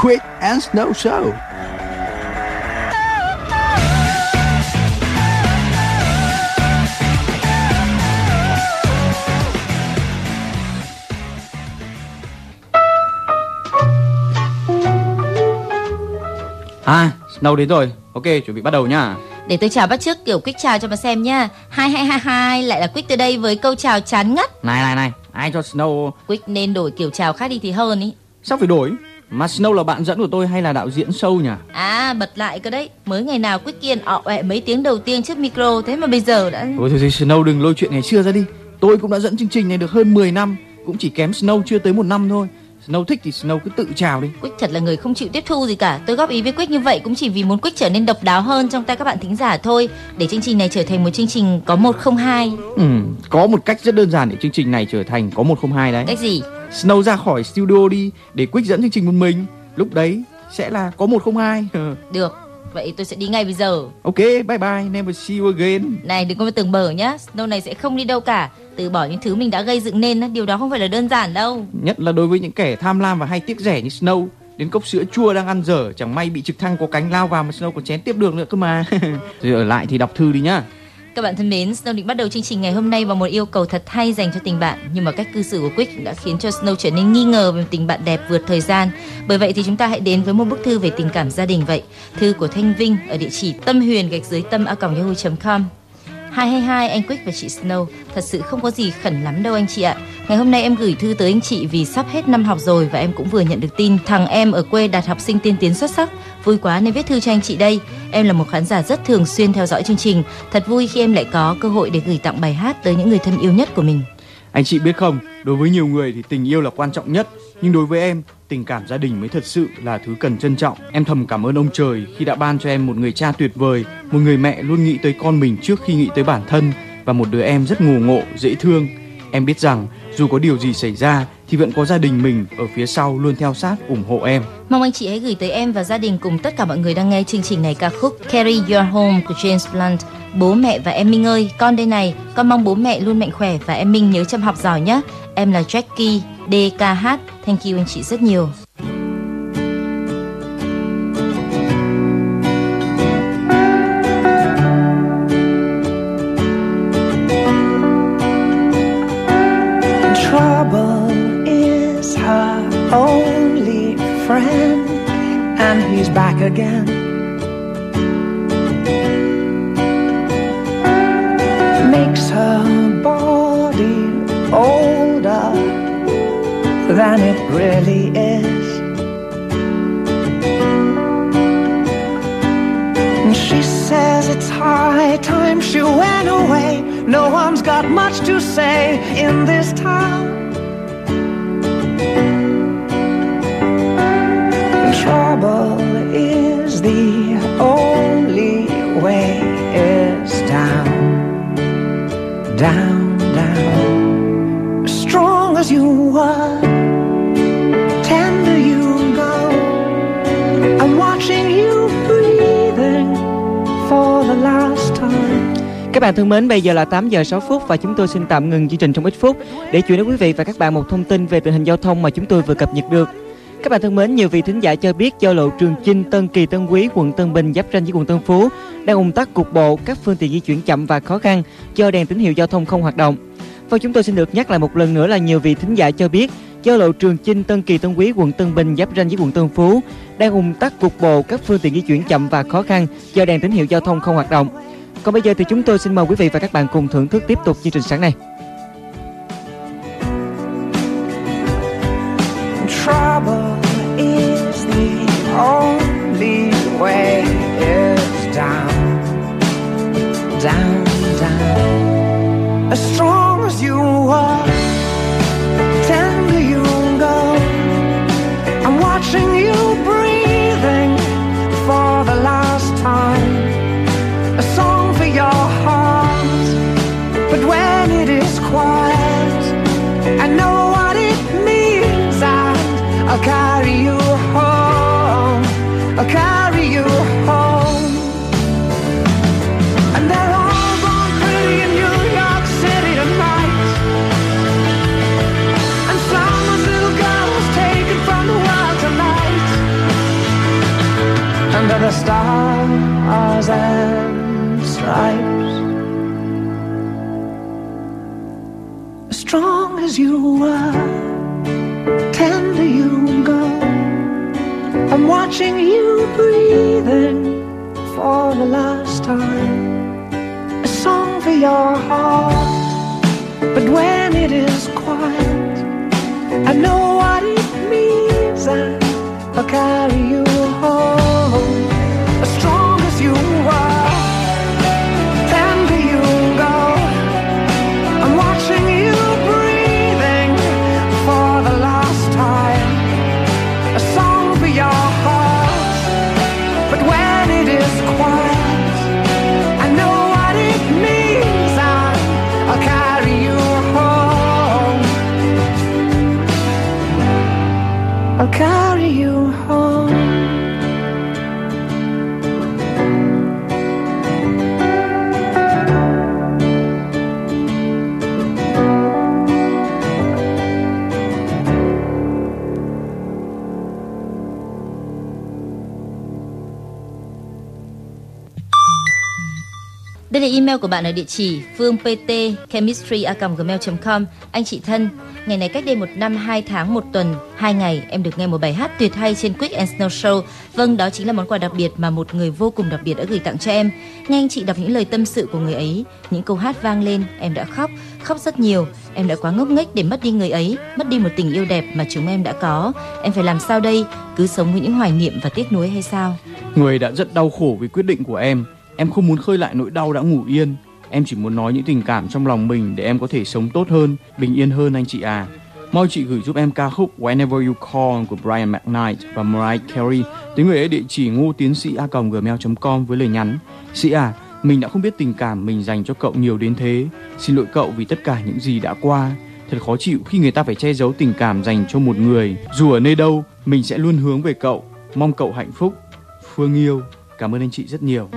Quick and Snow Show. À, Snow đến rồi. Ok, chuẩn bị bắt đầu nhá. Để tôi chào bắt trước kiểu Quick chào cho mà xem nha. Hai hai hai hai lại là Quick từ đây với câu chào chán ngắt. Này này này, ai cho Snow Quick nên đổi kiểu chào khác đi thì hơn ý. Sao phải đổi? Mà Snow là bạn dẫn của tôi hay là đạo diễn show nhỉ? À bật lại cơ đấy. Mới ngày nào Quick kiên ọ ẹ mấy tiếng đầu tiên trước micro thế mà bây giờ đã Ôi thôi, thôi Snow đừng lôi chuyện ngày xưa ra đi. Tôi cũng đã dẫn chương trình này được hơn 10 năm, cũng chỉ kém Snow chưa tới một năm thôi. Snow thích thì Snow cứ tự chào đi. Quick thật là người không chịu tiếp thu gì cả. Tôi góp ý với Quick như vậy cũng chỉ vì muốn Quick trở nên độc đáo hơn trong tay các bạn thính giả thôi. Để chương trình này trở thành một chương trình có một không hai. Ừ, có một cách rất đơn giản để chương trình này trở thành có 102 đấy. Cách gì? Snow ra khỏi studio đi để Quick dẫn chương trình một mình. Lúc đấy sẽ là có 102. Được. Vậy tôi sẽ đi ngay bây giờ. ok, bye bye, never see you again. Này đừng có mà tưởng bở nhá. Snow này sẽ không đi đâu cả. Từ bỏ những thứ mình đã gây dựng nên điều đó không phải là đơn giản đâu. Nhất là đối với những kẻ tham lam và hay tiếc rẻ như Snow. Đến cốc sữa chua đang ăn dở, chẳng may bị trực thăng có cánh lao vào mà Snow còn chén tiếp được nữa cơ mà. Rồi ở lại thì đọc thư đi nhá. Các bạn thân mến, Snow định bắt đầu chương trình ngày hôm nay bằng một yêu cầu thật hay dành cho tình bạn, nhưng mà cách cư xử của Quick đã khiến cho Snow trở nên nghi ngờ về tình bạn đẹp vượt thời gian. Bởi vậy thì chúng ta hãy đến với một bức thư về tình cảm gia đình vậy. Thư của Thanh Vinh ở địa chỉ tâm huyền gạch dưới tâm a yahoo.com. Hai hai hai anh Quick và chị Snow. Thật sự không có gì khẩn lắm đâu anh chị ạ. Ngày hôm nay em gửi thư tới anh chị vì sắp hết năm học rồi Và em cũng vừa nhận được tin thằng em ở quê đạt học sinh tiên tiến xuất sắc. Vui quá nên viết thư cho anh chị đây. Em là một khán giả rất thường xuyên theo dõi chương trình. Thật vui khi em lại có cơ hội để gửi tặng bài hát tới những người thân yêu nhất của mình. Anh chị biết không, đối với nhiều người thì tình yêu là quan trọng nhất, nhưng đối với em, tình cảm gia đình mới thật sự là thứ cần trân trọng. Em thầm cảm ơn ông trời khi đã ban cho em một người cha tuyệt vời, một người mẹ luôn nghĩ tới con mình trước khi nghĩ tới bản thân và một đứa em rất ngủ ngộ, dễ thương. Em biết rằng dù có điều gì xảy ra thì vẫn có gia đình mình ở phía sau luôn theo sát ủng hộ em. Mong anh chị hãy gửi tới em và gia đình cùng tất cả mọi người đang nghe chương trình này ca khúc Carry Your Home của James Blunt. Bố mẹ và em Minh ơi, con đây này, con mong bố mẹ luôn mạnh khỏe và em Minh nhớ chăm học giỏi nhé. Em là Jackie DKH. Thank you anh chị rất nhiều. Only friend, and he's back again. Makes her body older than it really is. And she says it's high time she went away. No one's got much to say in this town. Tender you go. I'm watching you breathing for the last time. Các bạn thân mến, bây giờ là 8 giờ 6 phút và chúng tôi xin tạm ngừng chương trình trong ít phút để chuyển đến quý vị và các bạn một thông tin về tình hình giao thông mà chúng tôi vừa cập nhật được. Các bạn thân mến, nhiều vị thính giả cho biết giao lộ Trường Chinh, Tân Kỳ, Tân Quý, quận Tân Bình giáp ranh với quận Tân Phú đang ùn tắc cục bộ, các phương tiện di chuyển chậm và khó khăn do đèn tín hiệu giao thông không hoạt động. Và chúng tôi xin được nhắc lại một lần nữa là nhiều vị thính giả cho biết giao lộ Trường Chinh, Tân Kỳ, Tân Quý, quận Tân Bình giáp ranh với quận Tân Phú đang ùn tắc cục bộ, các phương tiện di chuyển chậm và khó khăn do đèn tín hiệu giao thông không hoạt động. Còn bây giờ thì chúng tôi xin mời quý vị và các bạn cùng thưởng thức tiếp tục chương trình sáng nay. Trouble is the only way as you were, tender you go. I'm watching you breathing for the last time. A song for your heart, but when it is quiet, I know what it means. I'll carry you home, email của bạn ở địa chỉ phương pt chemistry gmail.com. Anh chị thân, ngày này cách đây một năm, hai tháng, một tuần, hai ngày em được nghe một bài hát tuyệt hay trên Quick and Snow Show. Vâng, đó chính là món quà đặc biệt mà một người vô cùng đặc biệt đã gửi tặng cho em. Nghe anh chị đọc những lời tâm sự của người ấy, những câu hát vang lên, em đã khóc, khóc rất nhiều. Em đã quá ngốc nghếch để mất đi người ấy, mất đi một tình yêu đẹp mà chúng em đã có. Em phải làm sao đây? Cứ sống với những hoài niệm và tiếc nuối hay sao? Người đã rất đau khổ vì quyết định của em. Em không muốn khơi lại nỗi đau đã ngủ yên. Em chỉ muốn nói những tình cảm trong lòng mình để em có thể sống tốt hơn, bình yên hơn anh chị à. Mong chị gửi giúp em ca khúc Whenever You Call của Brian McKnight và Mariah Carey tới người ấy địa chỉ ngô tiến sĩ a gmail.com với lời nhắn. Sĩ à, mình đã không biết tình cảm mình dành cho cậu nhiều đến thế. Xin lỗi cậu vì tất cả những gì đã qua. Thật khó chịu khi người ta phải che giấu tình cảm dành cho một người. Dù ở nơi đâu, mình sẽ luôn hướng về cậu. Mong cậu hạnh phúc. Phương yêu. Cảm ơn anh chị rất nhiều.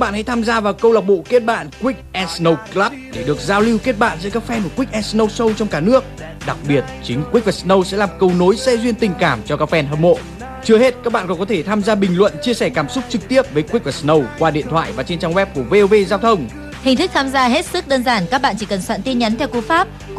Các bạn hãy tham gia vào câu lạc bộ kết bạn Quick and Snow Club để được giao lưu kết bạn giữa các fan của Quick and Snow Show trong cả nước. Đặc biệt, chính Quick và Snow sẽ làm cầu nối xe duyên tình cảm cho các fan hâm mộ. Chưa hết, các bạn còn có thể tham gia bình luận, chia sẻ cảm xúc trực tiếp với Quick và Snow qua điện thoại và trên trang web của VOV Giao thông. Hình thức tham gia hết sức đơn giản, các bạn chỉ cần soạn tin nhắn theo cú pháp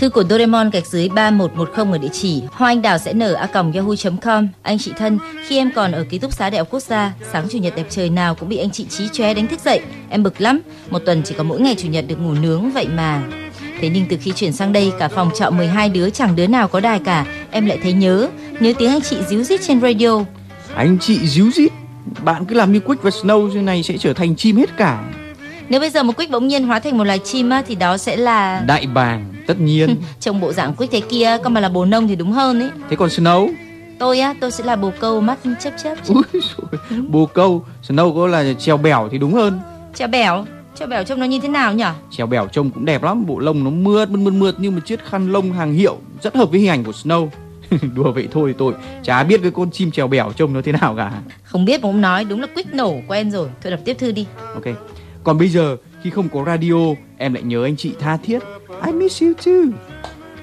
Thư của Doraemon gạch dưới 3110 ở địa chỉ hoa anh đào sẽ nở a yahoo.com. Anh chị thân, khi em còn ở ký túc xá đại học quốc gia, sáng chủ nhật đẹp trời nào cũng bị anh chị trí chóe đánh thức dậy. Em bực lắm, một tuần chỉ có mỗi ngày chủ nhật được ngủ nướng vậy mà. Thế nhưng từ khi chuyển sang đây, cả phòng trọ 12 đứa chẳng đứa nào có đài cả. Em lại thấy nhớ, nhớ tiếng anh chị díu dít trên radio. Anh chị díu dít, bạn cứ làm như Quick và Snow như này sẽ trở thành chim hết cả. Nếu bây giờ một quýt bỗng nhiên hóa thành một loài chim á, thì đó sẽ là Đại bàng, tất nhiên. trông bộ dạng quýt thế kia, còn mà là bồ nông thì đúng hơn ấy. Thế còn Snow? Tôi á, tôi sẽ là bồ câu mắt chớp chớp. Dồi, bồ câu, Snow có là treo bẻo thì đúng hơn. Treo bẻo, treo bẻo trông nó như thế nào nhỉ? Treo bẻo trông cũng đẹp lắm, bộ lông nó mượt mượt mượt mượt như một chiếc khăn lông hàng hiệu, rất hợp với hình ảnh của Snow. Đùa vậy thôi tôi chả biết cái con chim trèo bẻo trông nó thế nào cả. Không biết mà ông nói đúng là quýt nổ quen rồi. Thôi đọc tiếp thư đi. Ok. Còn bây giờ khi không có radio, em lại nhớ anh chị tha thiết. I miss you too.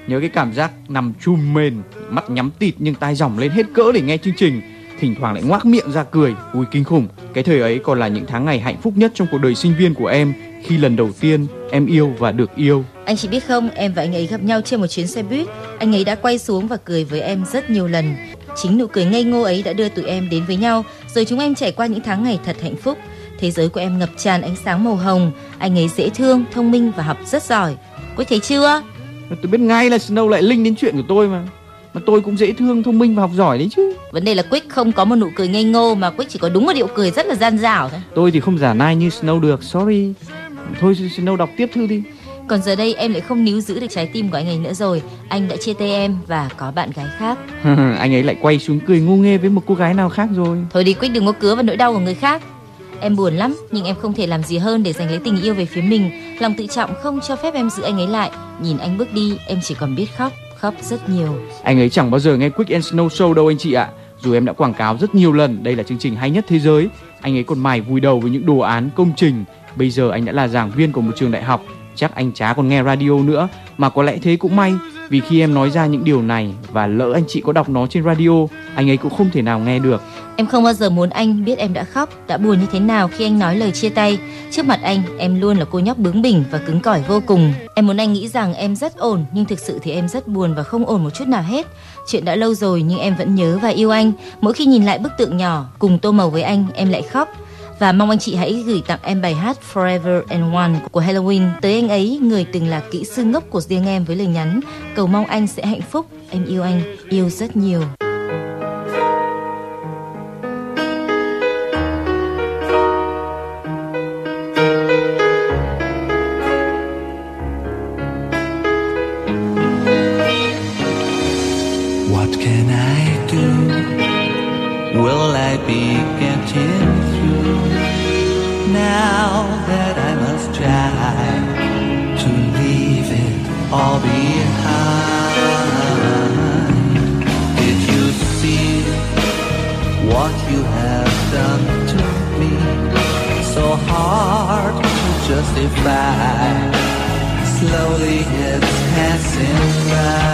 Nhớ cái cảm giác nằm chùm mền, mắt nhắm tịt nhưng tai rỏng lên hết cỡ để nghe chương trình. Thỉnh thoảng lại ngoác miệng ra cười, ui kinh khủng. Cái thời ấy còn là những tháng ngày hạnh phúc nhất trong cuộc đời sinh viên của em khi lần đầu tiên em yêu và được yêu. Anh chị biết không, em và anh ấy gặp nhau trên một chuyến xe buýt. Anh ấy đã quay xuống và cười với em rất nhiều lần. Chính nụ cười ngây ngô ấy đã đưa tụi em đến với nhau, rồi chúng em trải qua những tháng ngày thật hạnh phúc. Thế giới của em ngập tràn ánh sáng màu hồng. Anh ấy dễ thương, thông minh và học rất giỏi. Cô thấy chưa? Tôi biết ngay là Snow lại link đến chuyện của tôi mà. Mà tôi cũng dễ thương, thông minh và học giỏi đấy chứ. Vấn đề là Quick không có một nụ cười ngây ngô mà Quick chỉ có đúng một điệu cười rất là gian dảo thôi. Tôi thì không giả nai như Snow được, sorry. Thôi Snow đọc tiếp thư đi. Còn giờ đây em lại không níu giữ được trái tim của anh ấy nữa rồi. Anh đã chia tay em và có bạn gái khác. anh ấy lại quay xuống cười ngu nghê với một cô gái nào khác rồi. Thôi đi Quick đừng có cứa vào nỗi đau của người khác. Em buồn lắm, nhưng em không thể làm gì hơn để giành lấy tình yêu về phía mình. Lòng tự trọng không cho phép em giữ anh ấy lại. Nhìn anh bước đi, em chỉ còn biết khóc, khóc rất nhiều. Anh ấy chẳng bao giờ nghe Quick and Snow Show đâu anh chị ạ. Dù em đã quảng cáo rất nhiều lần, đây là chương trình hay nhất thế giới. Anh ấy còn mải vùi đầu với những đồ án công trình. Bây giờ anh đã là giảng viên của một trường đại học. Chắc anh chả còn nghe radio nữa, mà có lẽ thế cũng may. Vì khi em nói ra những điều này và lỡ anh chị có đọc nó trên radio, anh ấy cũng không thể nào nghe được. Em không bao giờ muốn anh biết em đã khóc, đã buồn như thế nào khi anh nói lời chia tay. Trước mặt anh, em luôn là cô nhóc bướng bỉnh và cứng cỏi vô cùng. Em muốn anh nghĩ rằng em rất ổn, nhưng thực sự thì em rất buồn và không ổn một chút nào hết. Chuyện đã lâu rồi nhưng em vẫn nhớ và yêu anh. Mỗi khi nhìn lại bức tượng nhỏ cùng tô màu với anh, em lại khóc. Và mong anh chị hãy gửi tặng em bài hát Forever and One của Halloween tới anh ấy, người từng là kỹ sư ngốc của riêng em với lời nhắn cầu mong anh sẽ hạnh phúc. Em yêu anh, yêu rất nhiều. What can I do? Will I be getting now that I must try to leave it all behind? Did you see what you have done to me? So hard to justify. Slowly it's passing by.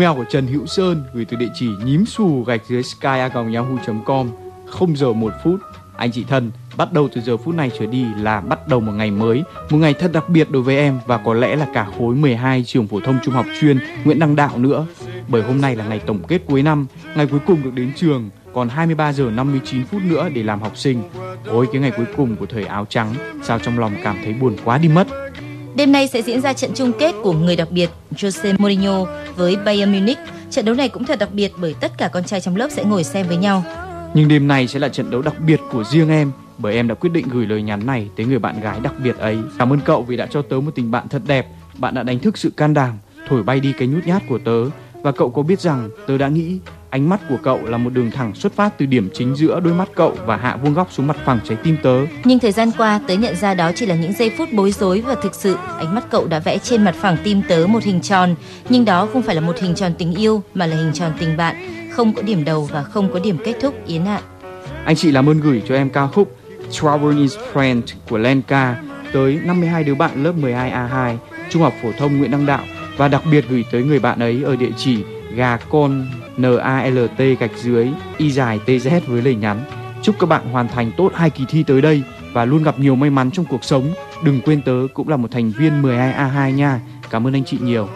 Email của Trần Hữu Sơn gửi từ địa chỉ nhím xù gạch dưới sky yahoo.com 0 giờ 1 phút. Anh chị thân, bắt đầu từ giờ phút này trở đi là bắt đầu một ngày mới, một ngày thật đặc biệt đối với em và có lẽ là cả khối 12 trường phổ thông trung học chuyên Nguyễn Đăng Đạo nữa. Bởi hôm nay là ngày tổng kết cuối năm, ngày cuối cùng được đến trường, còn 23 giờ 59 phút nữa để làm học sinh. Ôi cái ngày cuối cùng của thời áo trắng, sao trong lòng cảm thấy buồn quá đi mất. Đêm nay sẽ diễn ra trận chung kết của người đặc biệt Jose Mourinho với Bayern Munich. Trận đấu này cũng thật đặc biệt bởi tất cả con trai trong lớp sẽ ngồi xem với nhau. Nhưng đêm nay sẽ là trận đấu đặc biệt của riêng em bởi em đã quyết định gửi lời nhắn này tới người bạn gái đặc biệt ấy. Cảm ơn cậu vì đã cho tớ một tình bạn thật đẹp. Bạn đã đánh thức sự can đảm, thổi bay đi cái nhút nhát của tớ. Và cậu có biết rằng tớ đã nghĩ ánh mắt của cậu là một đường thẳng xuất phát từ điểm chính giữa đôi mắt cậu và hạ vuông góc xuống mặt phẳng trái tim tớ. Nhưng thời gian qua tớ nhận ra đó chỉ là những giây phút bối rối và thực sự ánh mắt cậu đã vẽ trên mặt phẳng tim tớ một hình tròn. Nhưng đó không phải là một hình tròn tình yêu mà là hình tròn tình bạn, không có điểm đầu và không có điểm kết thúc Yến ạ. Anh chị làm ơn gửi cho em ca khúc Trouble is Friend của Lenka tới 52 đứa bạn lớp 12A2 Trung học phổ thông Nguyễn Đăng Đạo và đặc biệt gửi tới người bạn ấy ở địa chỉ gà con n a l t gạch dưới, y dài t z với lời nhắn chúc các bạn hoàn thành tốt hai kỳ thi tới đây và luôn gặp nhiều may mắn trong cuộc sống. Đừng quên tớ cũng là một thành viên 12A2 nha. Cảm ơn anh chị nhiều.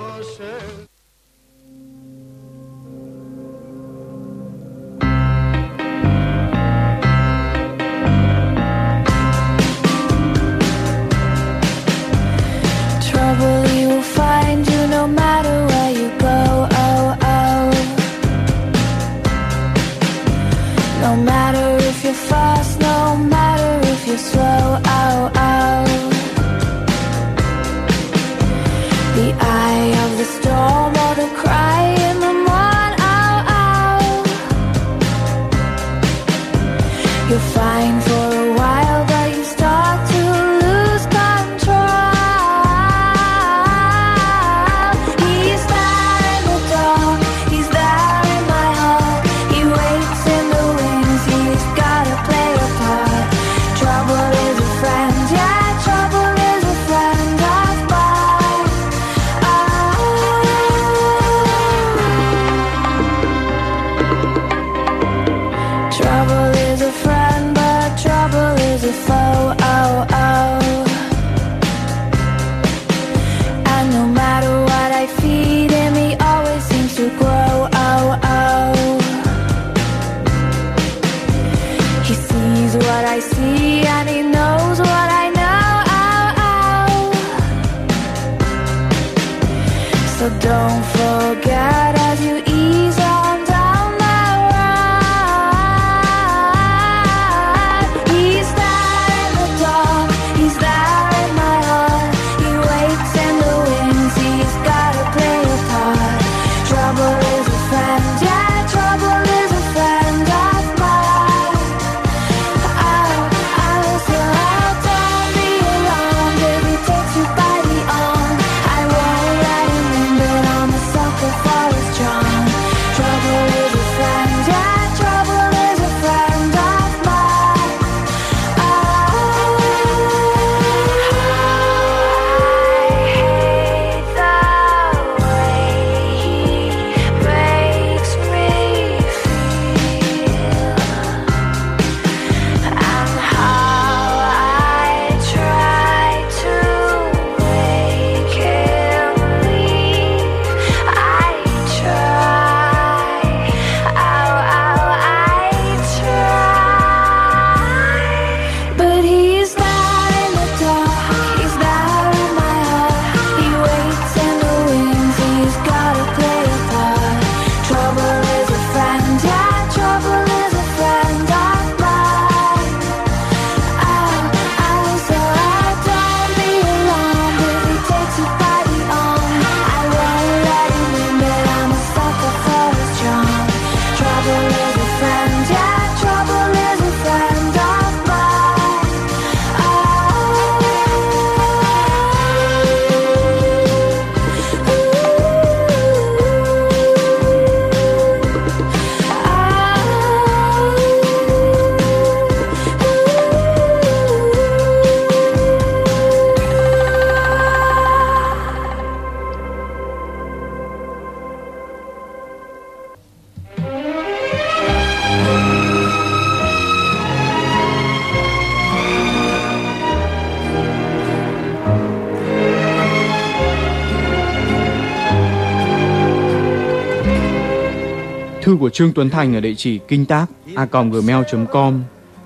Trương Tuấn Thành ở địa chỉ kinh tác a gmail.com.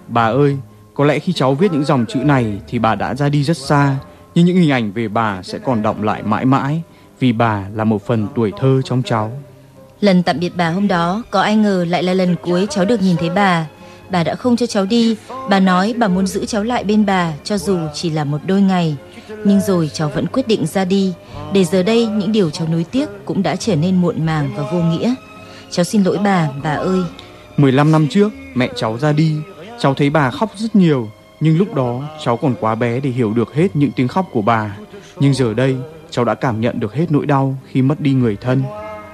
Bà ơi, có lẽ khi cháu viết những dòng chữ này thì bà đã ra đi rất xa, nhưng những hình ảnh về bà sẽ còn động lại mãi mãi vì bà là một phần tuổi thơ trong cháu. Lần tạm biệt bà hôm đó, có ai ngờ lại là lần cuối cháu được nhìn thấy bà. Bà đã không cho cháu đi, bà nói bà muốn giữ cháu lại bên bà cho dù chỉ là một đôi ngày. Nhưng rồi cháu vẫn quyết định ra đi, để giờ đây những điều cháu nuối tiếc cũng đã trở nên muộn màng và vô nghĩa. Cháu xin lỗi bà, bà ơi. 15 năm trước, mẹ cháu ra đi, cháu thấy bà khóc rất nhiều, nhưng lúc đó cháu còn quá bé để hiểu được hết những tiếng khóc của bà. Nhưng giờ đây, cháu đã cảm nhận được hết nỗi đau khi mất đi người thân.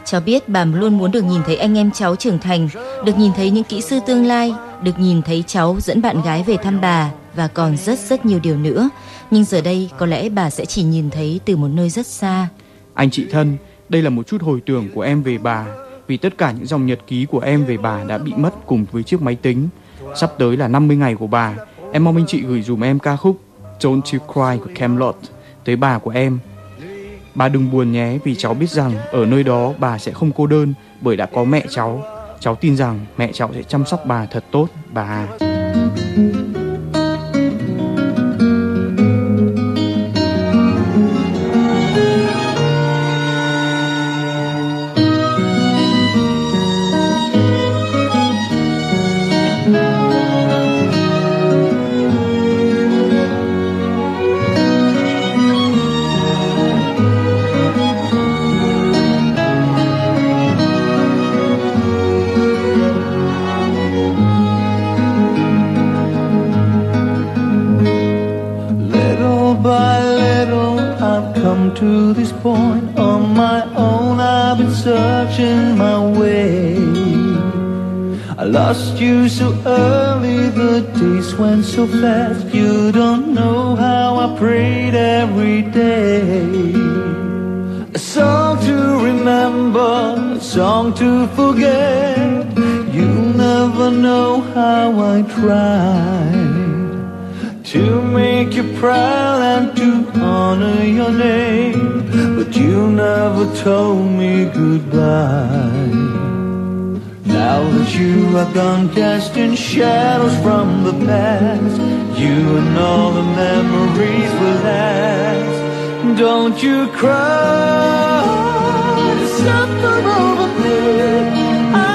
Cháu biết bà luôn muốn được nhìn thấy anh em cháu trưởng thành, được nhìn thấy những kỹ sư tương lai, được nhìn thấy cháu dẫn bạn gái về thăm bà và còn rất rất nhiều điều nữa. Nhưng giờ đây có lẽ bà sẽ chỉ nhìn thấy từ một nơi rất xa. Anh chị thân, đây là một chút hồi tưởng của em về bà, vì tất cả những dòng nhật ký của em về bà đã bị mất cùng với chiếc máy tính. Sắp tới là 50 ngày của bà, em mong anh chị gửi dùm em ca khúc Don't You Cry của Camelot tới bà của em. Bà đừng buồn nhé vì cháu biết rằng ở nơi đó bà sẽ không cô đơn bởi đã có mẹ cháu. Cháu tin rằng mẹ cháu sẽ chăm sóc bà thật tốt, bà to this point on my own. I've been searching my way. I lost you so early, the days went so fast. You don't know how I prayed every day. A song to remember, a song to forget. You never know how I tried to make you proud and to honor your name. But you never told me goodbye. Now that you are gone, casting shadows from the past, you and all the memories will last. Don't you cry, suffer over me.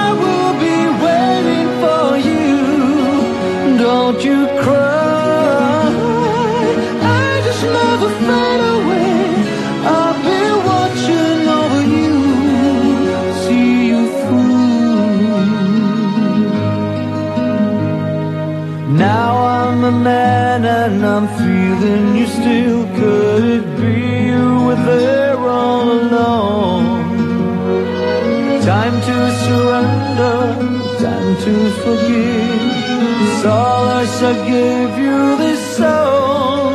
I will be waiting for you. Don't you cry, a man and I'm feeling you still. Could it be you were there all along? Time to surrender, time to forgive. Solace I shall give you this song.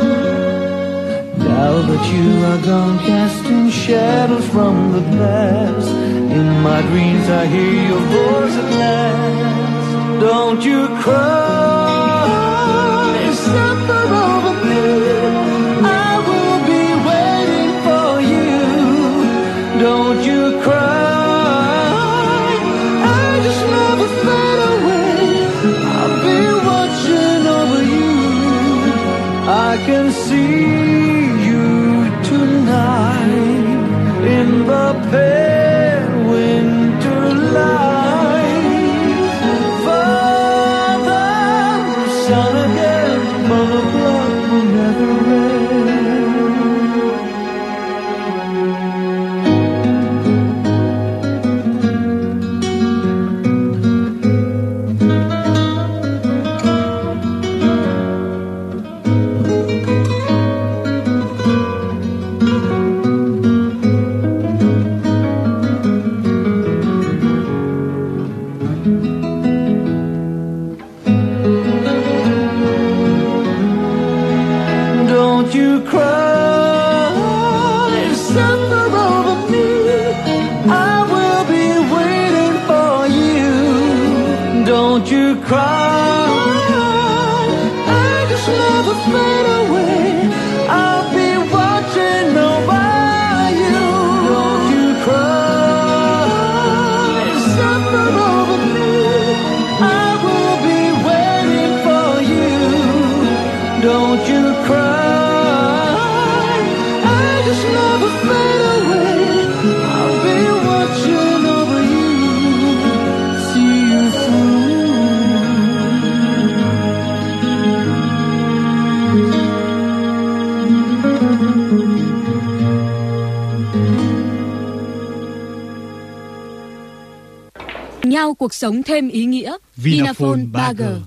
Now that you are gone, casting shadows from the past. In my dreams I hear your voice at last. Don't you cry, the sống thêm ý nghĩa. Vinaphone 3G.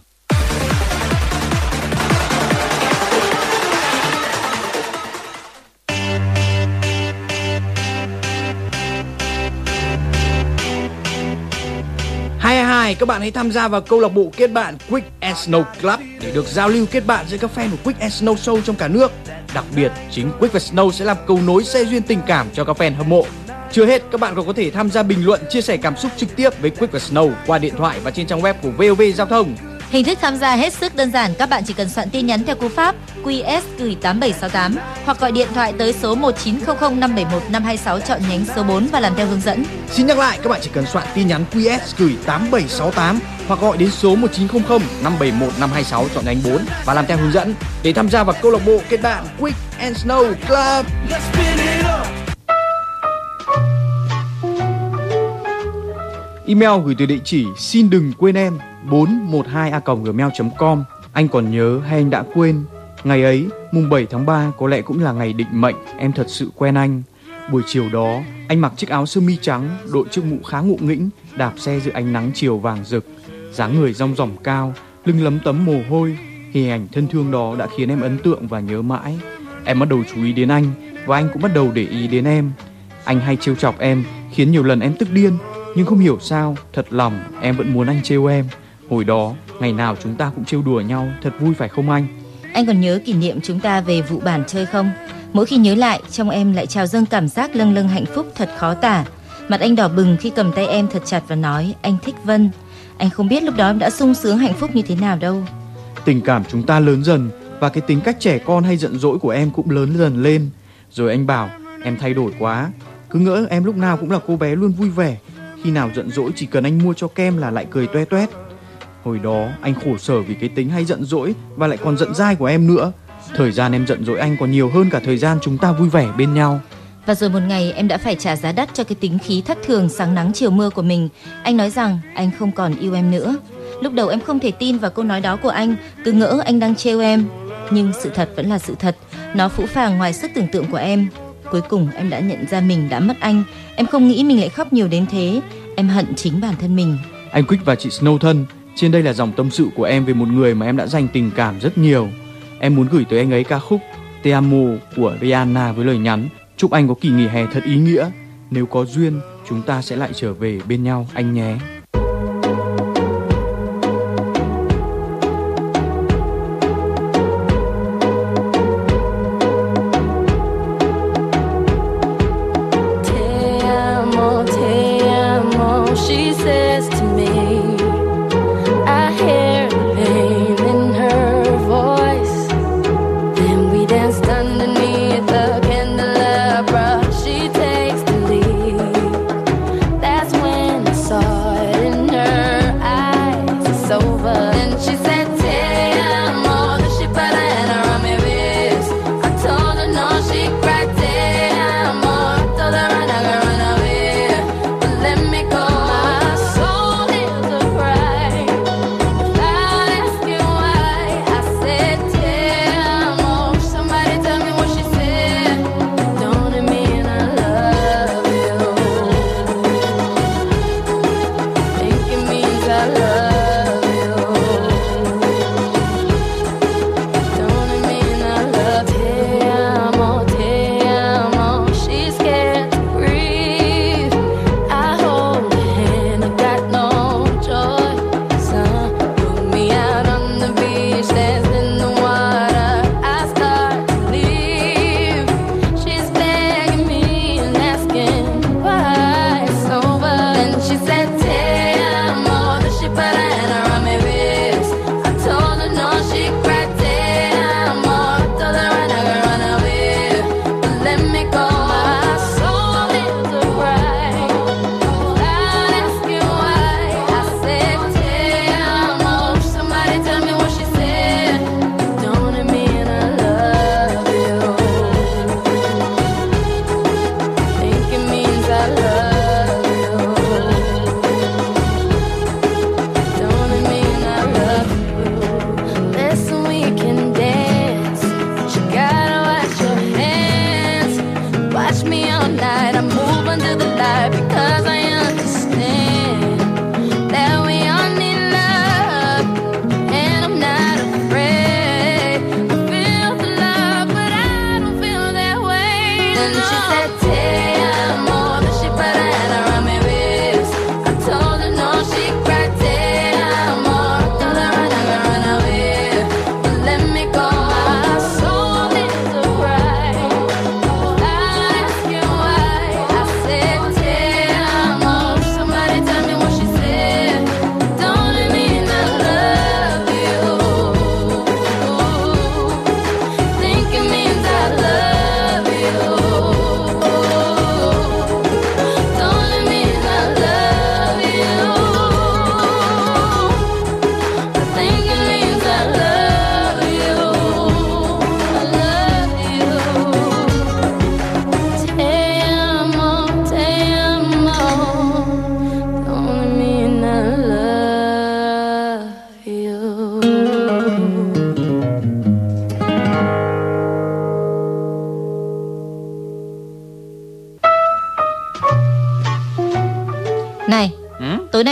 Hai hai các bạn hãy tham gia vào câu lạc bộ kết bạn Quick and Snow Club để được giao lưu kết bạn giữa các fan của Quick and Snow Show trong cả nước. Đặc biệt, chính Quick và Snow sẽ làm cầu nối xe duyên tình cảm cho các fan hâm mộ. Chưa hết, các bạn còn có thể tham gia bình luận, chia sẻ cảm xúc trực tiếp với Quick và Snow qua điện thoại và trên trang web của VOV Giao thông. Hình thức tham gia hết sức đơn giản, các bạn chỉ cần soạn tin nhắn theo cú pháp QS gửi 8768 hoặc gọi điện thoại tới số 1900 571 526 chọn nhánh số 4 và làm theo hướng dẫn. Xin nhắc lại, các bạn chỉ cần soạn tin nhắn QS gửi 8768 hoặc gọi đến số 1900 571 526 chọn nhánh 4 và làm theo hướng dẫn để tham gia vào câu lạc bộ kết bạn Quick and Snow Club. Email gửi từ địa chỉ xin đừng quên em 412a.gmail.com Anh còn nhớ hay anh đã quên Ngày ấy, mùng 7 tháng 3 có lẽ cũng là ngày định mệnh Em thật sự quen anh. Buổi chiều đó, anh mặc chiếc áo sơ mi trắng Đội chiếc mũ khá ngụ nghĩnh Đạp xe dưới ánh nắng chiều vàng rực dáng người rong ròng cao Lưng lấm tấm mồ hôi. Hình ảnh thân thương đó đã khiến em ấn tượng và nhớ mãi. Em bắt đầu chú ý đến anh Và anh cũng bắt đầu để ý đến em. Anh hay trêu chọc em Khiến nhiều lần em tức điên nhưng không hiểu sao thật lòng em vẫn muốn anh trêu em hồi đó ngày nào chúng ta cũng trêu đùa nhau thật vui phải không anh Anh còn nhớ kỷ niệm chúng ta về vụ bàn chơi không? Mỗi khi nhớ lại, trong em lại trào dâng cảm giác lâng lâng hạnh phúc thật khó tả. Mặt anh đỏ bừng khi cầm tay em thật chặt và nói anh thích Vân. Anh không biết lúc đó em đã sung sướng hạnh phúc như thế nào đâu. tình cảm chúng ta lớn dần và cái tính cách trẻ con hay giận dỗi của em cũng lớn dần lên rồi anh bảo em thay đổi quá cứ ngỡ em lúc nào cũng là cô bé luôn vui vẻ khi nào giận dỗi chỉ cần anh mua cho kem là lại cười toe toét hồi đó anh khổ sở vì cái tính hay giận dỗi và lại còn giận dai của em nữa thời gian em giận dỗi anh còn nhiều hơn cả thời gian chúng ta vui vẻ bên nhau Và rồi một ngày em đã phải trả giá đắt cho cái tính khí thất thường sáng nắng chiều mưa của mình. Anh nói rằng anh không còn yêu em nữa. Lúc đầu em không thể tin vào câu nói đó của anh, cứ ngỡ anh đang trêu em. Nhưng sự thật vẫn là sự thật, nó phũ phàng ngoài sức tưởng tượng của em. Cuối cùng em đã nhận ra mình đã mất anh. Em không nghĩ mình lại khóc nhiều đến thế. Em hận chính bản thân mình. anh Quick và chị Snow thân, trên đây là dòng tâm sự của em về một người mà em đã dành tình cảm rất nhiều em muốn gửi tới anh ấy ca khúc Te amo của Rihanna với lời nhắn, chúc anh có kỳ nghỉ hè thật ý nghĩa nếu có duyên, chúng ta sẽ lại trở về bên nhau, anh nhé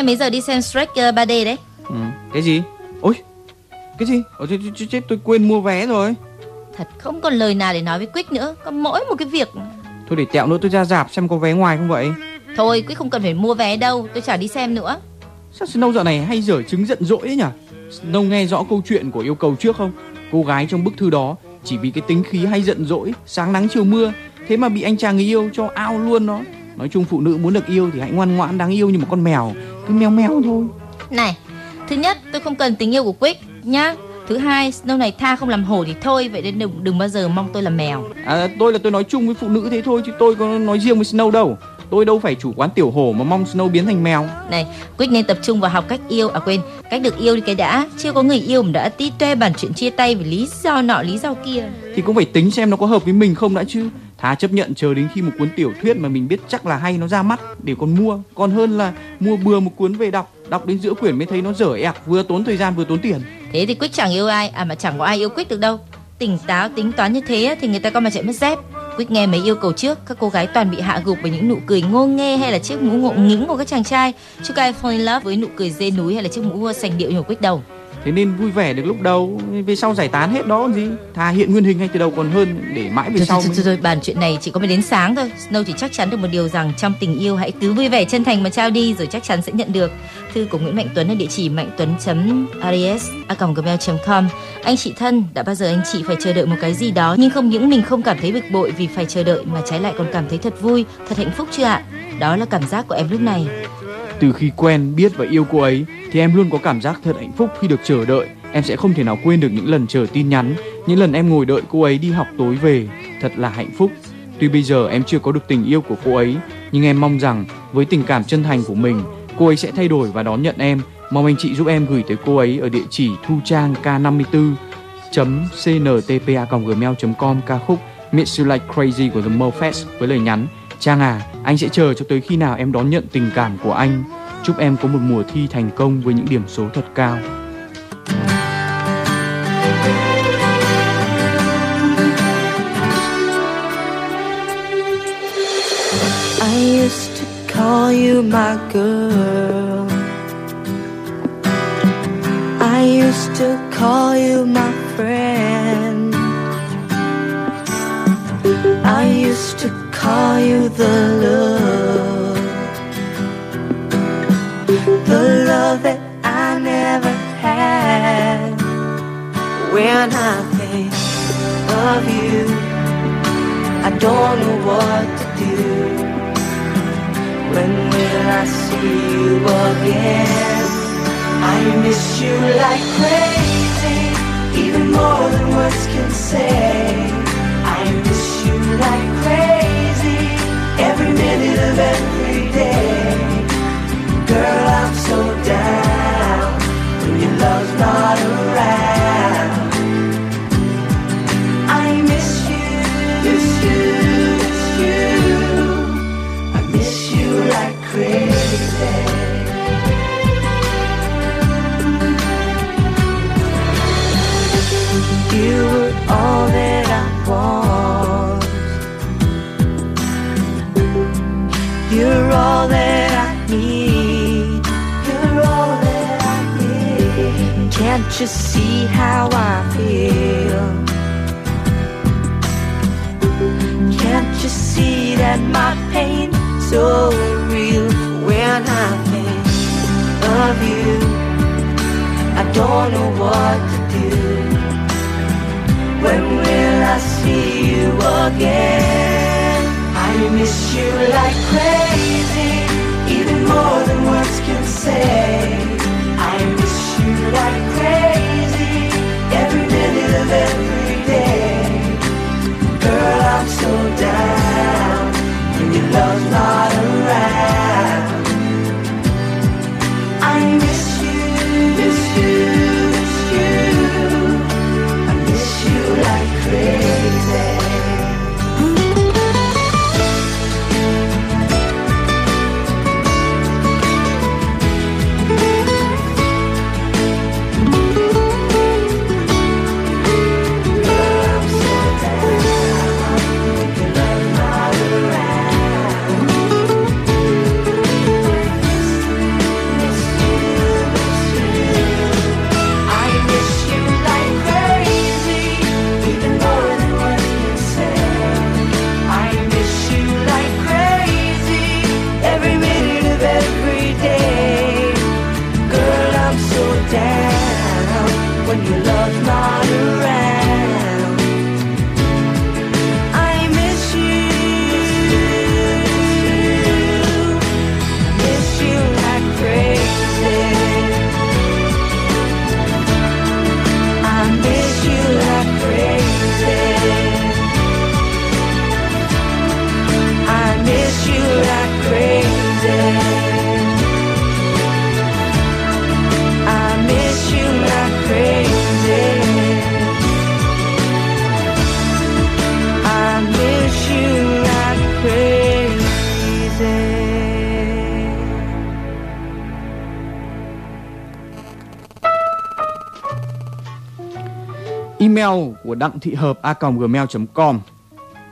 mấy giờ đi xem Shrek uh, 3D đấy? ừ. Cái gì? Ôi, cái gì? Ôi, chết, chết, chết, tôi quên mua vé rồi. Thật không còn lời nào để nói với Quick nữa, có mỗi một cái việc. Thôi để tẹo nữa tôi ra dạp xem có vé ngoài không vậy. Thôi, Quick không cần phải mua vé đâu, tôi chả đi xem nữa. Sao Snow dạo này hay dở chứng giận dỗi ấy nhỉ? Snow nghe rõ câu chuyện của yêu cầu trước không? Cô gái trong bức thư đó chỉ vì cái tính khí hay giận dỗi, sáng nắng chiều mưa, thế mà bị anh chàng người yêu cho ao luôn nó. Nói chung phụ nữ muốn được yêu thì hãy ngoan ngoãn đáng yêu như một con mèo, cứ meo meo thôi. Này, thứ nhất, tôi không cần tình yêu của Quick nhá. Thứ hai, Snow này tha không làm hổ thì thôi, vậy nên đừng đừng bao giờ mong tôi làm mèo. À, tôi là tôi nói chung với phụ nữ thế thôi chứ tôi có nói riêng với Snow đâu. Tôi đâu phải chủ quán tiểu hổ mà mong Snow biến thành mèo. Này, Quick nên tập trung vào học cách yêu, à quên, cách được yêu đi cái đã. Chưa có người yêu mà đã tí toe bàn chuyện chia tay vì lý do nọ lý do kia. Thì cũng phải tính xem nó có hợp với mình không đã chứ. Thà chấp nhận chờ đến khi một cuốn tiểu thuyết mà mình biết chắc là hay nó ra mắt để còn mua, còn hơn là mua bừa một cuốn về đọc, đọc đến giữa quyển mới thấy nó dở ẹc, vừa tốn thời gian vừa tốn tiền. Thế thì quyết chẳng yêu ai, à mà chẳng có ai yêu quyết được đâu. Tỉnh táo tính toán như thế thì người ta có mà chạy mất dép. quyết nghe mấy yêu cầu trước, các cô gái toàn bị hạ gục bởi những nụ cười ngô nghê hay là chiếc mũ ngộ nghĩnh của các chàng trai. Chứ ai fall in love với nụ cười dê núi hay là chiếc mũ sành điệu nhổ quyết đầu. Thế nên vui vẻ được lúc đầu, về sau giải tán hết đó còn gì. Thà hiện nguyên hình ngay từ đầu còn hơn để mãi về sau thôi, thôi, bàn chuyện này chỉ có mới đến sáng thôi. Snow chỉ chắc chắn được một điều rằng trong tình yêu hãy cứ vui vẻ chân thành mà trao đi rồi chắc chắn sẽ nhận được. Thư của Nguyễn Mạnh Tuấn ở địa chỉ mạnh tuấn aries com Anh chị thân, đã bao giờ anh chị phải chờ đợi một cái gì đó nhưng không những mình không cảm thấy bực bội vì phải chờ đợi mà trái lại còn cảm thấy thật vui, thật hạnh phúc chưa ạ? Đó là cảm giác của em lúc này. Từ khi quen, biết và yêu cô ấy thì em luôn có cảm giác thật hạnh phúc khi được chờ đợi. Em sẽ không thể nào quên được những lần chờ tin nhắn, những lần em ngồi đợi cô ấy đi học tối về, thật là hạnh phúc. Tuy bây giờ em chưa có được tình yêu của cô ấy, nhưng em mong rằng với tình cảm chân thành của mình, cô ấy sẽ thay đổi và đón nhận em. Mong anh chị giúp em gửi tới cô ấy ở địa chỉ thu trang k54 cntpa.gmail.com ca khúc Miss You Like Crazy của The Mofets với lời nhắn Trang à, anh sẽ chờ cho tới khi nào em đón nhận tình cảm của anh. Chúc em có một mùa thi thành công với những điểm số thật cao. I used to call you my girl. I used to call you my friend. I used call you the love. The love that I never had. When I think of you, I don't know what to do. When will I see you again? I miss you like crazy, even more than words can say. I miss you like crazy, minute of every day. Girl, I'm so down when your love's not around. You see how I feel? Can't you see that my pain so real when I think of you? I don't know what to do. When will I see you again? I miss you like crazy, even more than words can say. I miss you like every day. Girl, I'm so down when your love's not around. I miss you, miss you, miss you. I miss you like crazy. Email của Đặng Thị Hợp a gmail.com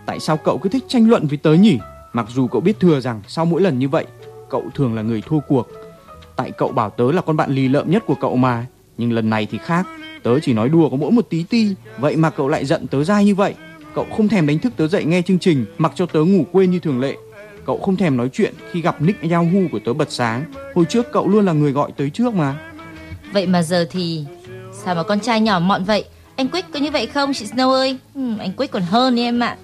Tại sao cậu cứ thích tranh luận với tớ nhỉ? Mặc dù cậu biết thừa rằng sau mỗi lần như vậy, cậu thường là người thua cuộc. Tại cậu bảo tớ là con bạn lì lợm nhất của cậu mà. Nhưng lần này thì khác, tớ chỉ nói đùa có mỗi một tí ti. Vậy mà cậu lại giận tớ dai như vậy. Cậu không thèm đánh thức tớ dậy nghe chương trình, mặc cho tớ ngủ quên như thường lệ. Cậu không thèm nói chuyện khi gặp nick Yahoo của tớ bật sáng. Hồi trước cậu luôn là người gọi tới trước mà. Vậy mà giờ thì sao mà con trai nhỏ mọn vậy? Anh Quyết có như vậy không chị Snow ơi? Ừ, anh Quyết còn hơn em ạ.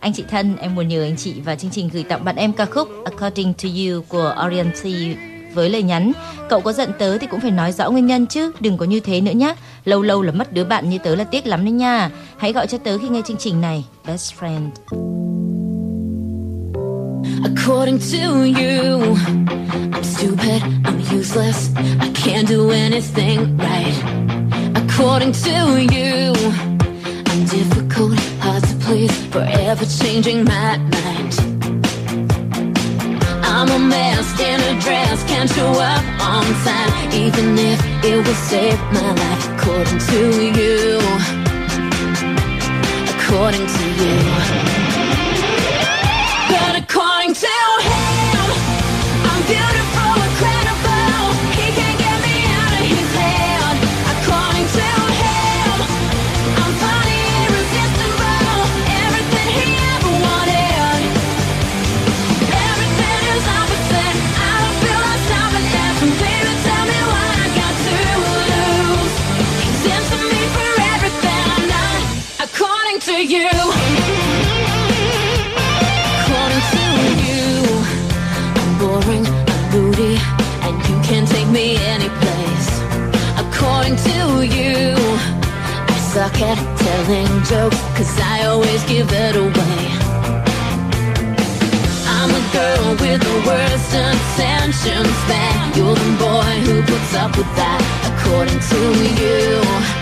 Anh chị thân, em muốn nhờ anh chị và chương trình gửi tặng bạn em ca khúc According to You của Orienty với lời nhắn cậu có giận tớ thì cũng phải nói rõ nguyên nhân chứ đừng có như thế nữa nhé. lâu lâu là mất đứa bạn như tớ là tiếc lắm đấy nha hãy gọi cho tớ khi nghe chương trình này best friend According to you, I'm stupid, I'm useless, I can't do anything right. According to you, I'm difficult, hard to please, forever changing my mind. I'm a mess in a dress, can't show up on time, even if it will save my life. According to you, according to you. You. According to you, I'm boring, I'm moody, and you can't take me anyplace. According to you, I suck at telling jokes, cause I always give it away. I'm a girl with the worst intentions, that you're the boy who puts up with that. According to you,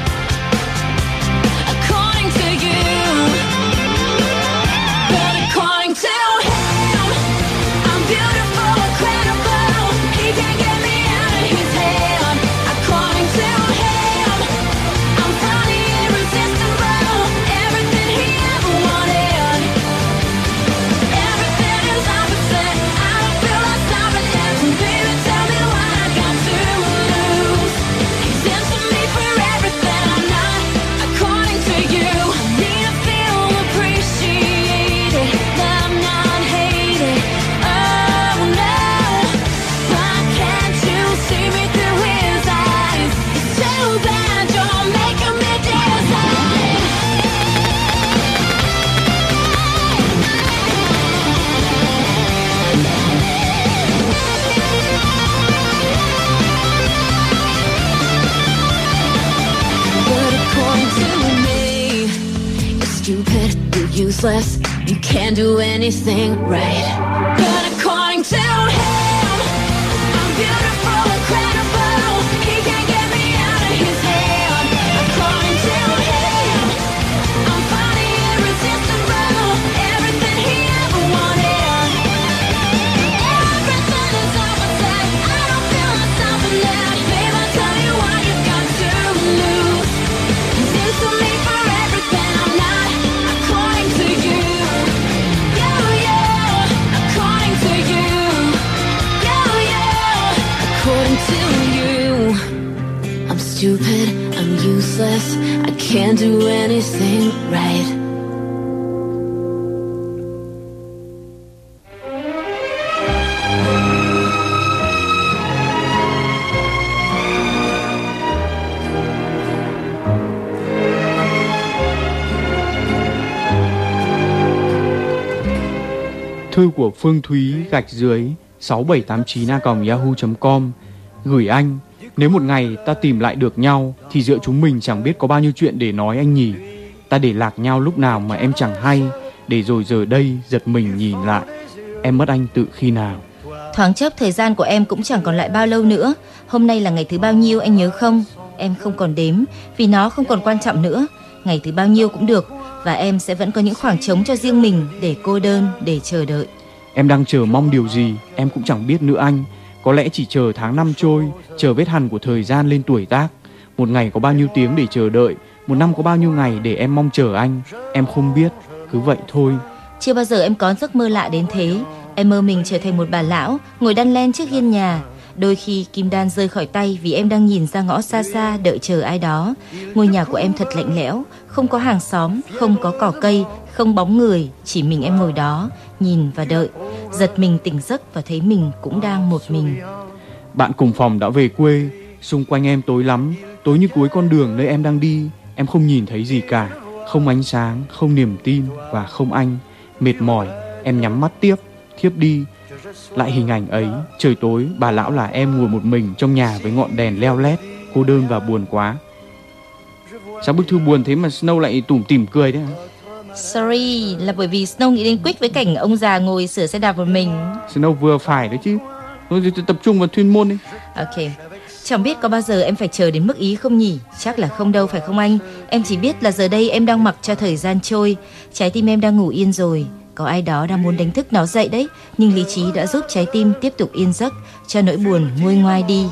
useless, you can't do anything right. But I'm stupid, I'm useless, I can't do anything right. Thư của Phương Thúy gạch dưới 6789 a yahoo.com gửi anh nếu một ngày ta tìm lại được nhau thì giữa chúng mình chẳng biết có bao nhiêu chuyện để nói anh nhỉ ta để lạc nhau lúc nào mà em chẳng hay để rồi giờ đây giật mình nhìn lại em mất anh tự khi nào Thoáng chốc thời gian của em cũng chẳng còn lại bao lâu nữa. Hôm nay là ngày thứ bao nhiêu anh nhớ không? Em không còn đếm vì nó không còn quan trọng nữa. Ngày thứ bao nhiêu cũng được và em sẽ vẫn có những khoảng trống cho riêng mình để cô đơn, để chờ đợi. Em đang chờ mong điều gì em cũng chẳng biết nữa anh có lẽ chỉ chờ tháng năm trôi Chờ vết hằn của thời gian lên tuổi tác Một ngày có bao nhiêu tiếng để chờ đợi Một năm có bao nhiêu ngày để em mong chờ anh Em không biết Cứ vậy thôi Chưa bao giờ em có giấc mơ lạ đến thế. Em mơ mình trở thành một bà lão ngồi đan len trước hiên nhà. Đôi khi kim đan rơi khỏi tay vì em đang nhìn ra ngõ xa xa đợi chờ ai đó. Ngôi nhà của em thật lạnh lẽo, không có hàng xóm, không có cỏ cây, không bóng người, chỉ mình em ngồi đó, nhìn và đợi. Giật mình tỉnh giấc và thấy mình cũng đang một mình. Bạn cùng phòng đã về quê Xung quanh em tối lắm Tối như cuối con đường nơi em đang đi Em không nhìn thấy gì cả Không ánh sáng, không niềm tin và không anh Mệt mỏi, em nhắm mắt tiếp Thiếp đi Lại hình ảnh ấy Trời tối, bà lão là em ngồi một mình trong nhà với ngọn đèn leo lét Cô đơn và buồn quá Sao bức thư buồn thế mà Snow lại tủm tỉm cười đấy hả? Sorry, là bởi vì Snow nghĩ đến Quick với cảnh ông già ngồi sửa xe đạp một mình. Snow vừa phải đấy chứ thì tập trung vào chuyên môn đi Ok. Chẳng biết có bao giờ em phải chờ đến mức ý không nhỉ? Chắc là không đâu phải không anh? Em chỉ biết là giờ đây em đang mặc cho thời gian trôi. Trái tim em đang ngủ yên rồi. Có ai đó đang muốn đánh thức nó dậy đấy. Nhưng lý trí đã giúp trái tim tiếp tục yên giấc cho nỗi buồn nguôi ngoai đi.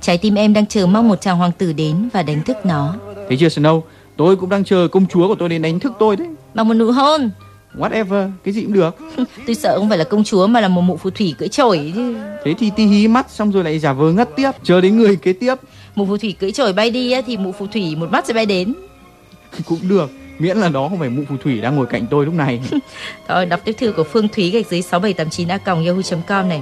Trái tim em đang chờ mong một chàng hoàng tử đến và đánh thức nó. Thấy chưa Snow Tôi cũng đang chờ công chúa của tôi đến đánh thức tôi đấy Bằng một nụ hôn. Whatever, cái gì cũng được Tôi sợ không phải là công chúa mà là một mụ phù thủy cưỡi chổi chứ. Thế thì tí hí mắt xong rồi lại giả vờ ngất tiếp Chờ đến người kế tiếp Mụ phù thủy cưỡi chổi bay đi thì mụ phù thủy một mắt sẽ bay đến. Cũng được Miễn là đó không phải mụ phù thủy đang ngồi cạnh tôi lúc này Thôi đọc tiếp thư của Phương Thúy gạch dưới 6789 a yahoo.com này.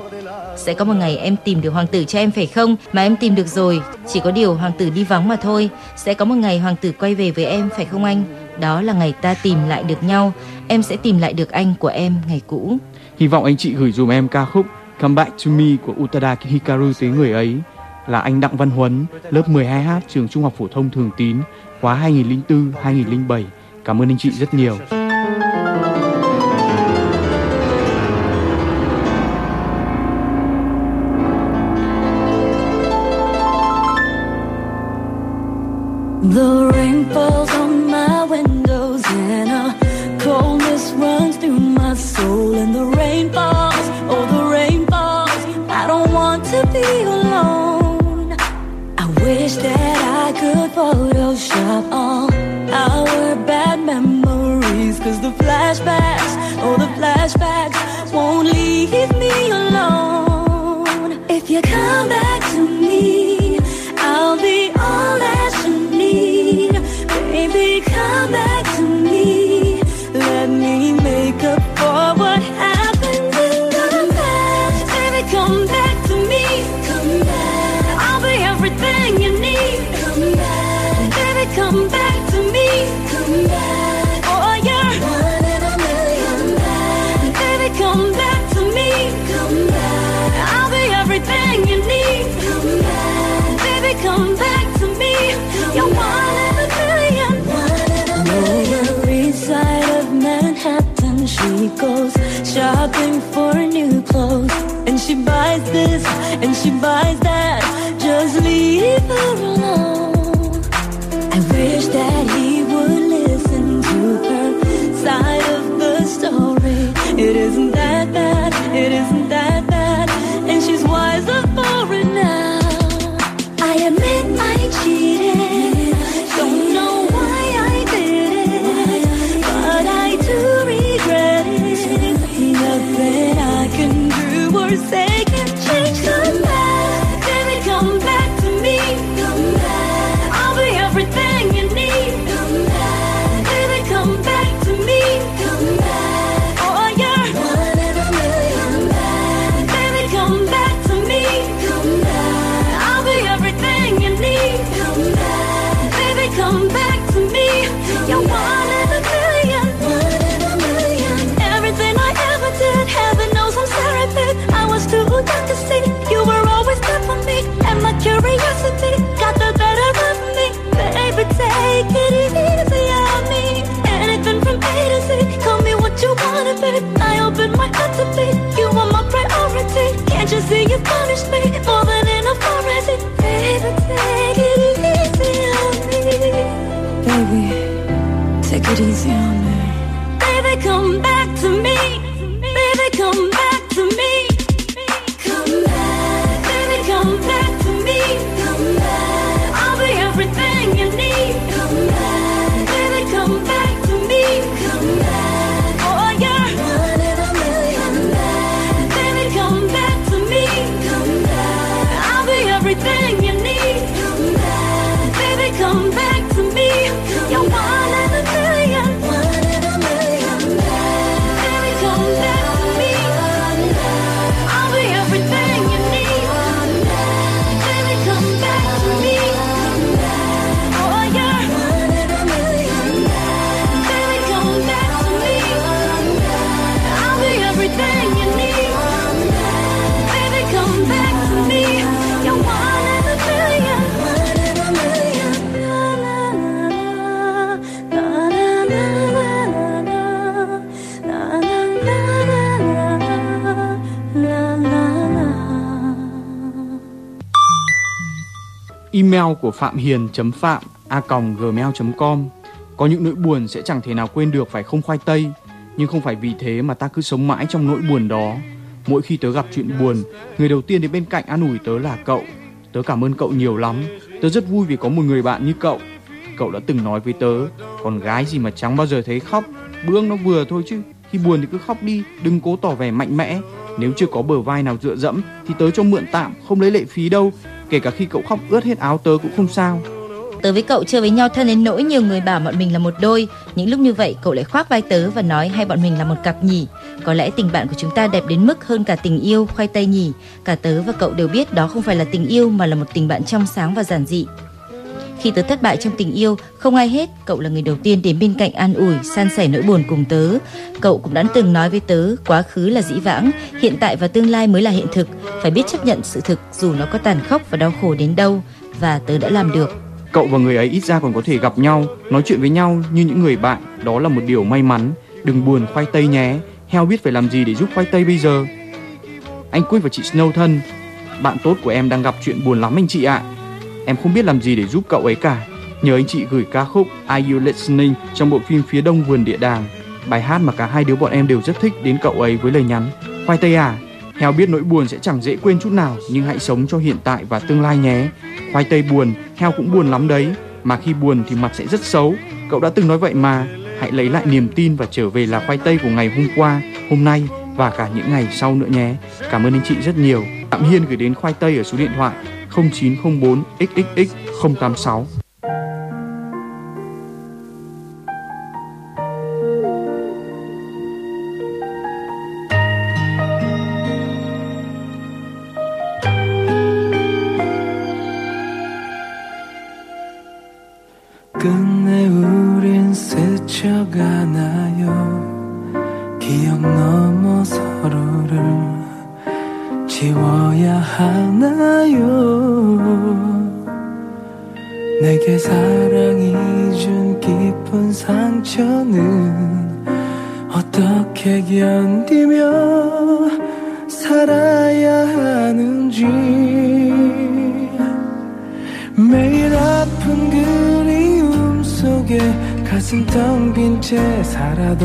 Sẽ có một ngày em tìm được hoàng tử cho em phải không? Mà em tìm được rồi, chỉ có điều hoàng tử đi vắng mà thôi. Sẽ có một ngày hoàng tử quay về với em phải không anh? Đó là ngày ta tìm lại được nhau. Em sẽ tìm lại được anh của em ngày cũ. Hy vọng anh chị gửi dùm em ca khúc Come Back to Me của Utada Hikaru tới người ấy là anh Đặng Văn Huấn, lớp 12H trường Trung học phổ thông Thường Tín, khóa 2004-2007. Cảm ơn anh chị rất nhiều. The rain soul. And the rain falls, oh, the rain falls. I don't want to be alone. I wish that I could Photoshop all she buys this and she buys that. Just leave her alone. See you punish me. Email của phạm hiền phạm a gmail.com có những nỗi buồn sẽ chẳng thể nào quên được, phải không khoai tây? Nhưng không phải vì thế mà ta cứ sống mãi trong nỗi buồn đó. Mỗi khi tớ gặp chuyện buồn, người đầu tiên đến bên cạnh an ủi tớ là cậu. Tớ cảm ơn cậu nhiều lắm. Tớ rất vui vì có một người bạn như cậu. Cậu đã từng nói với tớ, con gái gì mà chẳng bao giờ thấy khóc. Bướng nó vừa thôi chứ. Khi buồn thì cứ khóc đi, đừng cố tỏ vẻ mạnh mẽ. Nếu chưa có bờ vai nào dựa dẫm, thì tớ cho mượn tạm, không lấy lệ phí đâu kể cả khi cậu khóc ướt hết áo tớ cũng không sao Tớ với cậu chơi với nhau thân đến nỗi nhiều người bảo bọn mình là một đôi. Những lúc như vậy, cậu lại khoác vai tớ và nói hai bọn mình là một cặp nhỉ. Có lẽ tình bạn của chúng ta đẹp đến mức hơn cả tình yêu, khoai tây nhỉ. Cả tớ và cậu đều biết đó không phải là tình yêu mà là một tình bạn trong sáng và giản dị. Khi tớ thất bại trong tình yêu, không ai hết, cậu là người đầu tiên đến bên cạnh an ủi, san sẻ nỗi buồn cùng tớ. Cậu cũng đã từng nói với tớ, quá khứ là dĩ vãng, hiện tại và tương lai mới là hiện thực, phải biết chấp nhận sự thực dù nó có tàn khốc và đau khổ đến đâu, và tớ đã làm được. Cậu và người ấy ít ra còn có thể gặp nhau, nói chuyện với nhau như những người bạn, đó là một điều may mắn. Đừng buồn khoai tây nhé, heo biết phải làm gì để giúp khoai tây bây giờ. Anh Quyết và chị Snow thân, bạn tốt của em đang gặp chuyện buồn lắm anh chị ạ. Em không biết làm gì để giúp cậu ấy cả. Nhờ anh chị gửi ca khúc Are You Listening trong bộ phim Phía Đông Vườn Địa Đàng. Bài hát mà cả hai đứa bọn em đều rất thích đến cậu ấy với lời nhắn. Khoai tây à, Heo biết nỗi buồn sẽ chẳng dễ quên chút nào nhưng hãy sống cho hiện tại và tương lai nhé. Khoai tây buồn, heo cũng buồn lắm đấy. Mà khi buồn thì mặt sẽ rất xấu. Cậu đã từng nói vậy mà. Hãy lấy lại niềm tin và trở về là khoai tây của ngày hôm qua, hôm nay và cả những ngày sau nữa nhé. Cảm ơn anh chị rất nhiều. tạm Hiên gửi đến khoai tây ở số điện thoại 0904 xxx 086. 끝내 우린 스쳐가나요 기억 넘어 서로를 지워야 하나요 사랑이 준 깊은 상처는 어떻게 견디며 살아야 하는지. 매일 아픈 그리움 속에 가슴 텅 빈 채 살아도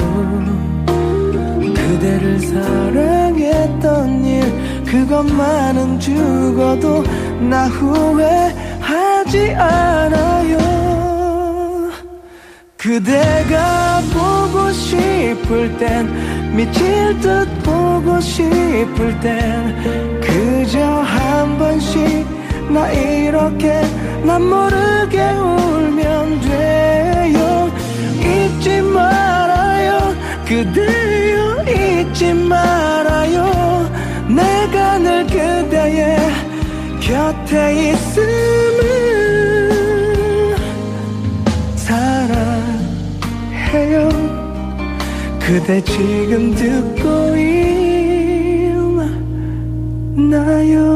그대를 사랑했던 일 그것만은 죽어도 나 후회하지 않아요 그대가 보고 싶을 땐 미칠 듯 보고 싶을 땐 그저 한 번씩 나 이렇게 난 모르게 울면 돼요. 잊지 말아요. 그대여 잊지 말아요. 내가 늘 그대의 곁에 있음을 그대 지금 듣고 있나요